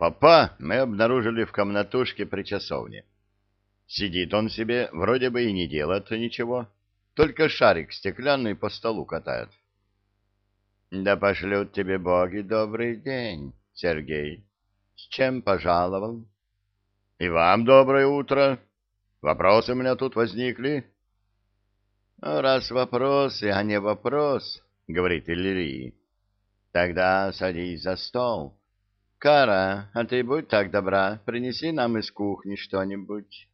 Папа мы обнаружили в комнатушке при часовне. Сидит он себе, вроде бы и не делает ничего, только шарик стеклянный по столу катает. Да пошлют тебе боги добрый день, Сергей. С чем пожаловал? И вам доброе утро. Вопросы у меня тут возникли. Ну, раз вопросы, а не вопрос, говорит Иллирий, тогда садись за стол. Кара, а ты будь так добра, принеси нам из кухни что-нибудь.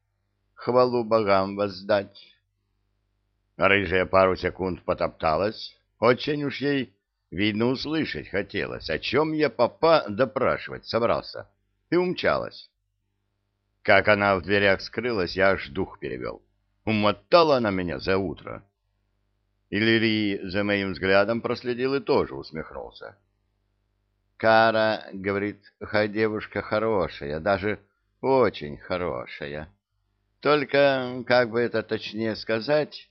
Хвалу богам воздать. Рыжая пару секунд потопталась. Очень уж ей, видно, услышать хотелось, о чем я папа допрашивать собрался, и умчалась. Как она в дверях скрылась, я аж дух перевел. Умотала она меня за утро. Иллирий за моим взглядом проследил и тоже усмехнулся. Кара, говорит, девушка хорошая, даже очень хорошая. Только, как бы это точнее сказать,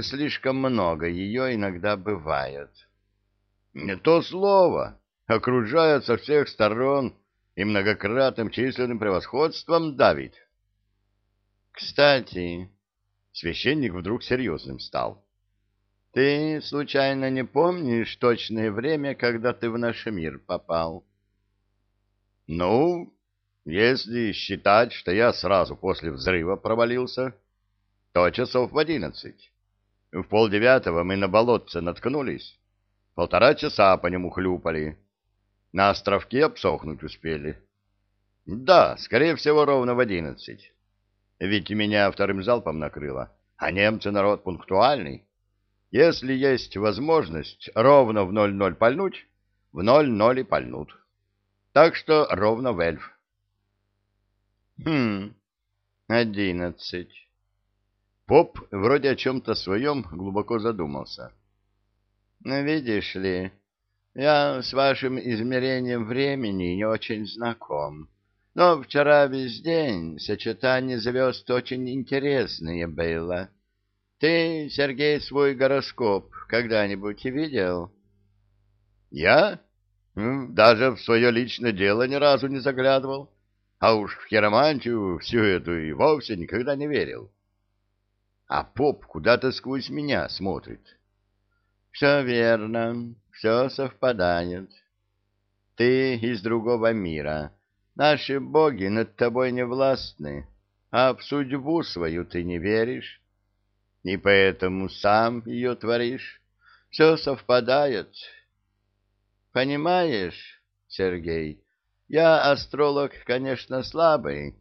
слишком много ее иногда бывает. Не то слово, окружает со всех сторон и многократным численным превосходством давит. Кстати, священник вдруг серьезным стал. Ты случайно не помнишь точное время, когда ты в наш мир попал? Ну, если считать, что я сразу после взрыва провалился, то часов в одиннадцать. В полдевятого мы на болотце наткнулись. Полтора часа по нему хлюпали. На островке обсохнуть успели. Да, скорее всего, ровно в одиннадцать. Ведь меня вторым залпом накрыло, а немцы народ пунктуальный. Если есть возможность ровно в ноль-ноль пальнуть, в ноль-ноль и пальнут. Так что ровно в эльф. Хм, одиннадцать. Поп вроде о чем-то своем глубоко задумался. Видишь ли, я с вашим измерением времени не очень знаком. Но вчера весь день сочетание звезд очень интересное было. Ты, Сергей, свой гороскоп когда-нибудь видел? Я? Даже в свое личное дело ни разу не заглядывал. А уж в хиромантию всю эту и вовсе никогда не верил. А поп куда-то сквозь меня смотрит. Все верно, все совпадает. Ты из другого мира. Наши боги над тобой не властны, а в судьбу свою ты не веришь. И поэтому сам ее творишь. Все совпадает. Понимаешь, Сергей, я астролог, конечно, слабый,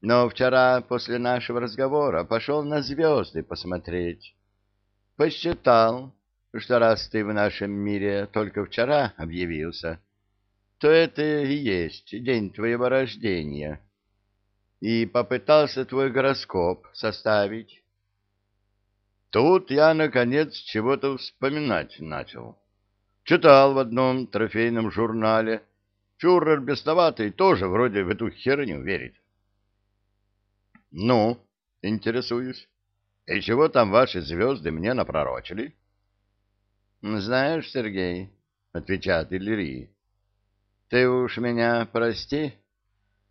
но вчера после нашего разговора пошел на звезды посмотреть. Посчитал, что раз ты в нашем мире только вчера объявился, то это и есть день твоего рождения. И попытался твой гороскоп составить. Тут я, наконец, чего-то вспоминать начал. Читал в одном трофейном журнале. Фюрер бесноватый тоже вроде в эту херню верит. Ну, интересуюсь. И чего там ваши звезды мне напророчили? Знаешь, Сергей, отвечает Иллирий, ты уж меня прости,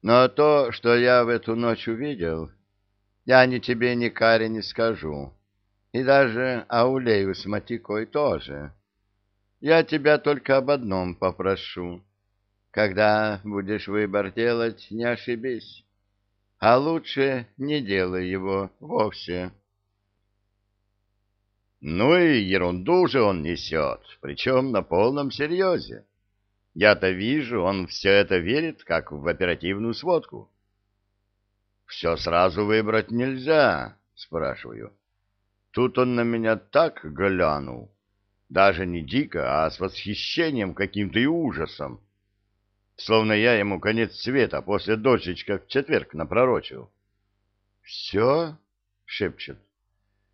но то, что я в эту ночь увидел, я ни тебе, ни Каре не скажу, и даже Аулею с Матикой тоже. Я тебя только об одном попрошу. Когда будешь выбор делать, не ошибись, а лучше не делай его вовсе. Ну и ерунду же он несет, причем на полном серьезе. Я-то вижу, он все это верит, как в оперативную сводку. «Все сразу выбрать нельзя?» — спрашиваю. Тут он на меня так глянул, даже не дико, а с восхищением каким-то и ужасом, словно я ему конец света после дождичка в четверг напророчил. «Все?» — шепчет.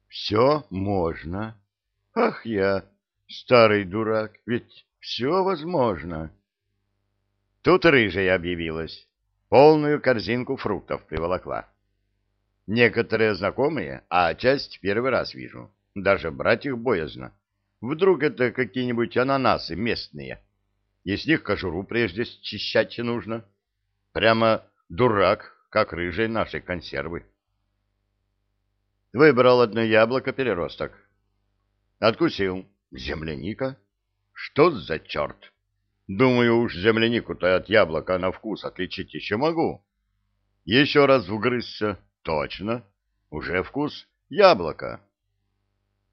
Все можно. Ах я, старый дурак, ведь все возможно. Тут рыжая объявилась, полную корзинку фруктов приволокла. Некоторые знакомые, а часть первый раз вижу. Даже брать их боязно. Вдруг это какие-нибудь ананасы местные. И с них кожуру прежде счищать нужно. Прямо дурак, как рыжей нашей консервы. Выбрал одно яблоко-переросток. Откусил. Земляника? Что за черт? Думаю, уж землянику-то от яблока на вкус отличить еще могу. Еще раз вгрызся. Точно. Уже вкус яблока.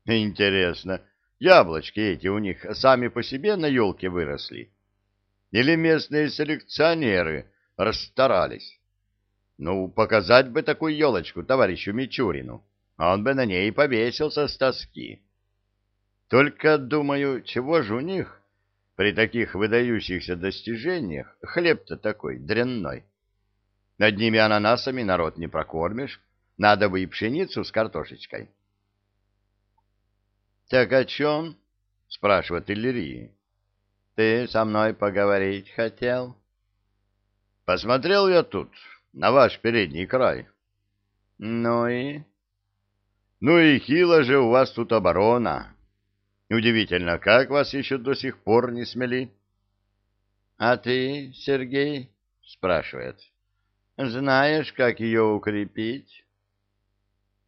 Интересно, яблочки эти у них сами по себе на елке выросли? Или местные селекционеры расстарались? Ну, показать бы такую елочку товарищу Мичурину, а он бы на ней повесился с тоски. Только, думаю, чего же у них при таких выдающихся достижениях хлеб-то такой дрянной? Одними ананасами народ не прокормишь, надо бы и пшеницу с картошечкой. — Так о чем? — спрашивает Иллирии. — Ты со мной поговорить хотел? — Посмотрел я тут, на ваш передний край. — Ну и? — Ну и хило же у вас тут оборона. Удивительно, как вас еще до сих пор не смели? — А ты, Сергей? — спрашивает. — Знаешь, как ее укрепить?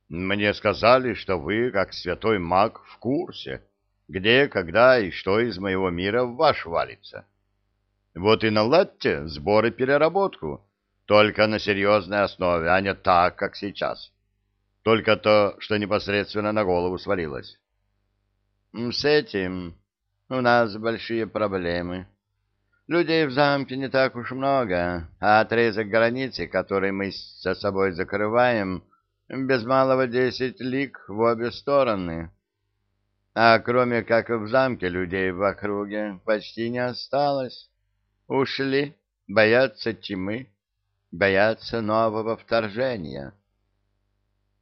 Мне сказали, что вы, как святой маг, в курсе, где, когда и что из моего мира в ваш валится. Вот и наладьте сборы переработку, только на серьезной основе, а не так, как сейчас. Только то, что непосредственно на голову свалилось. С этим у нас большие проблемы. Людей в замке не так уж много, а отрезок границы, который мы за собой закрываем, без малого десять лик в обе стороны. А кроме как в замке людей в округе почти не осталось. Ушли, боятся тьмы, боятся нового вторжения.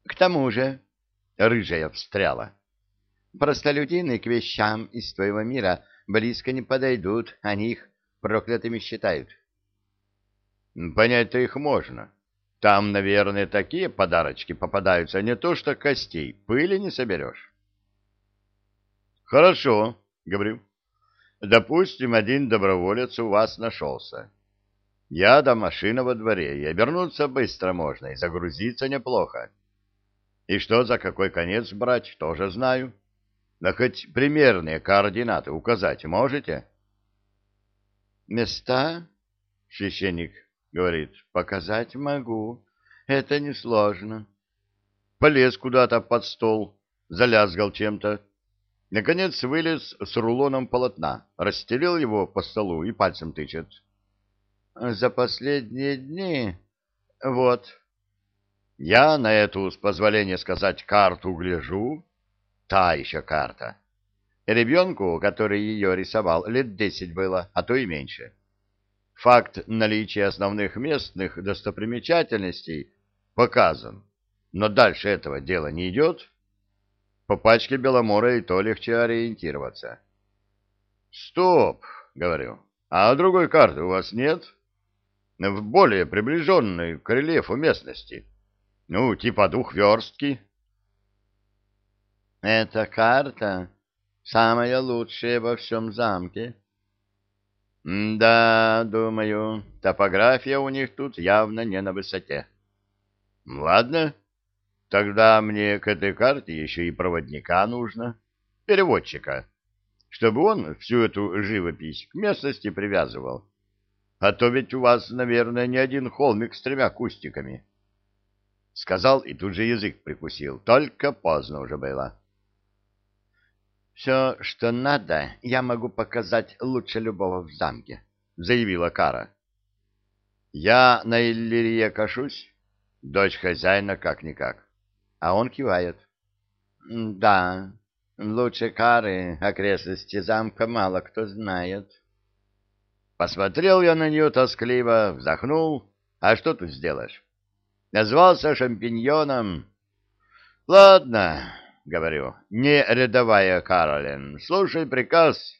К тому же, рыжая встряла, простолюдины к вещам из твоего мира близко не подойдут, они их проклятыми считают. Понять-то их можно. Там, наверное, такие подарочки попадаются, не то что костей, пыли не соберешь. Хорошо, говорю. Допустим, один доброволец у вас нашелся. Я до машины во дворе, и обернуться быстро можно, и загрузиться неплохо. И что за какой конец брать, тоже знаю. Да хоть примерные координаты указать можете? Места? Священник говорит, показать могу. Это несложно. Полез куда-то под стол, залязгал чем-то. Наконец вылез с рулоном полотна, расстелил его по столу и пальцем тычет. За последние дни... Вот. Я на эту, с позволения сказать, карту гляжу. Та еще карта. Ребенку, который ее рисовал, лет десять было, а то и меньше. Факт наличия основных местных достопримечательностей показан, но дальше этого дела не идет. По пачке Беломора и то легче ориентироваться. «Стоп!» — говорю. «А другой карты у вас нет?» «В более приближенной к рельефу местности. Ну, типа двухверстки». «Эта карта самая лучшая во всем замке», да, думаю, топография у них тут явно не на высоте. Ладно, тогда мне к этой карте еще и проводника нужно, переводчика, чтобы он всю эту живопись к местности привязывал. А то ведь у вас, наверное, не один холмик с тремя кустиками. Сказал и тут же язык прикусил, только поздно уже было. «Все, что надо, я могу показать лучше любого в замке», — заявила Кара. «Я на Иллирия кашусь, дочь хозяина как-никак». А он кивает. «Да, лучше Кары окрестности замка мало кто знает». Посмотрел я на нее тоскливо, вздохнул. А что тут сделаешь? Назвался шампиньоном. Ладно, говорю, не рядовая Каролин, слушай приказ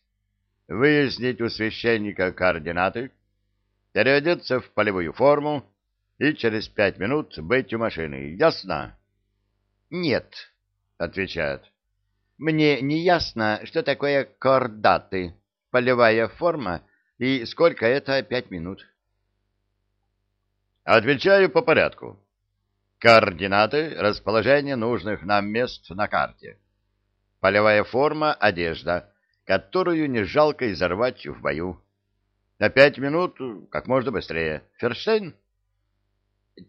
выяснить у священника координаты, переодеться в полевую форму и через пять минут быть у машины. Ясно? — Нет, — отвечает. — Мне не ясно, что такое коордаты, полевая форма и сколько это пять минут. Отвечаю по порядку. Координаты расположения нужных нам мест на карте. Полевая форма, одежда, которую не жалко изорвать в бою. На пять минут, как можно быстрее. Ферштейн?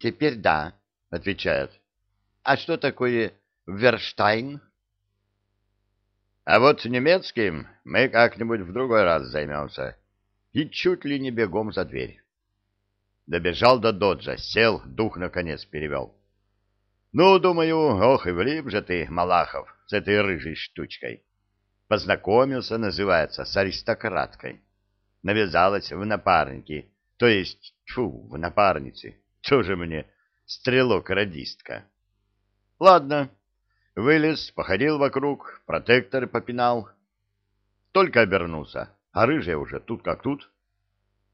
Теперь да, отвечает. А что такое Верштайн? А вот немецким мы как-нибудь в другой раз займемся. И чуть ли не бегом за дверь. Добежал до доджа, сел, дух наконец перевел. Ну, думаю, ох и влип же ты, Малахов, с этой рыжей штучкой. Познакомился, называется, с аристократкой. Навязалась в напарники, то есть, фу, в напарнице. Тоже мне стрелок-радистка. Ладно, вылез, походил вокруг, протектор попинал. Только обернулся, а рыжая уже тут как тут.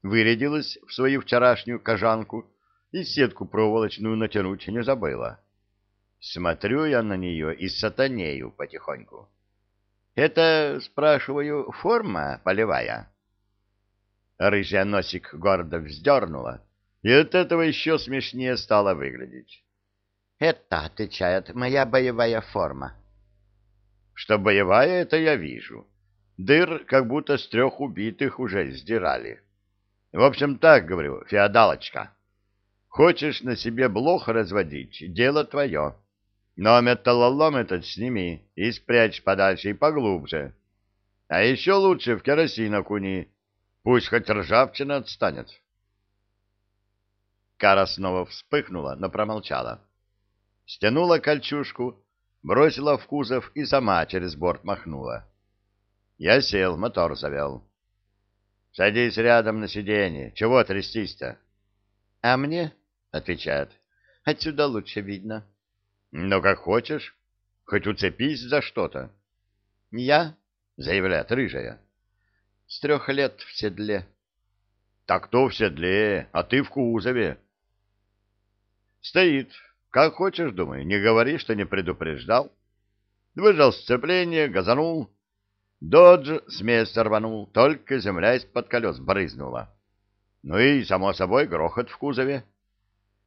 Вырядилась в свою вчерашнюю кожанку и сетку проволочную натянуть не забыла. Смотрю я на нее и сатанею потихоньку. Это, спрашиваю, форма полевая? Рыжая носик гордо вздернула, и от этого еще смешнее стало выглядеть. Это, отвечает, моя боевая форма. Что боевая, это я вижу. Дыр как будто с трех убитых уже сдирали. В общем, так говорю, феодалочка. Хочешь на себе блох разводить, дело твое. Но металлолом этот сними и спрячь подальше и поглубже. А еще лучше в керосин окуни, пусть хоть ржавчина отстанет. Кара снова вспыхнула, но промолчала. Стянула кольчужку, бросила в кузов и сама через борт махнула. Я сел, мотор завел. — Садись рядом на сиденье. Чего трястись-то? — А мне? — отвечает. — Отсюда лучше видно. — ну, как хочешь. Хоть уцепись за что-то. Я, заявляет рыжая, с трех лет в седле. Так то в седле, а ты в кузове. Стоит. Как хочешь, думаю, не говори, что не предупреждал. Выжал сцепление, газанул. Додж с места рванул, только земля из-под колес брызнула. Ну и, само собой, грохот в кузове.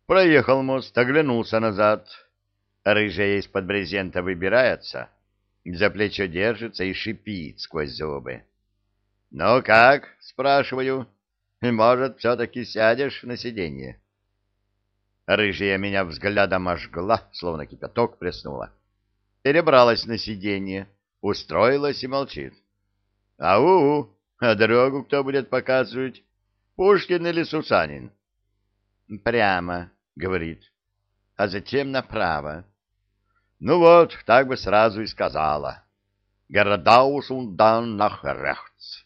Проехал мост, оглянулся назад — Рыжая из-под брезента выбирается, за плечо держится и шипит сквозь зубы. — Ну как? — спрашиваю. — Может, все-таки сядешь на сиденье? Рыжая меня взглядом ожгла, словно кипяток плеснула. Перебралась на сиденье, устроилась и молчит. — Ау! А дорогу кто будет показывать? Пушкин или Сусанин? — Прямо, — говорит. — А затем направо. Ну вот, так бы сразу и сказала. Dann nach rechts.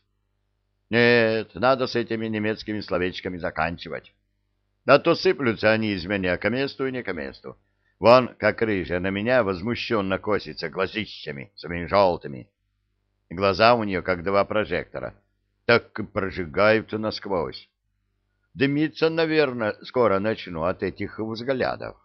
Нет, надо с этими немецкими словечками заканчивать. Да то сыплются они из меня к месту и не к месту. Вон, как рыжая, на меня возмущенно косится глазищами, своими желтыми. Глаза у нее, как два прожектора, так и прожигают насквозь. Дымиться, наверное, скоро начну от этих взглядов.